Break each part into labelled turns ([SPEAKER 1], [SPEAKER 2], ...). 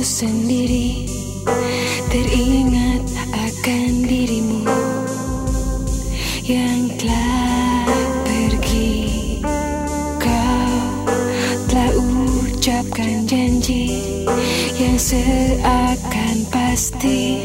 [SPEAKER 1] sendiri teringat akan dirimu yang telah pergi. Kau telah ucapkan janji yang seakan pasti.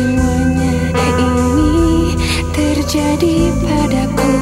[SPEAKER 1] Semuanya ini terjadi padaku.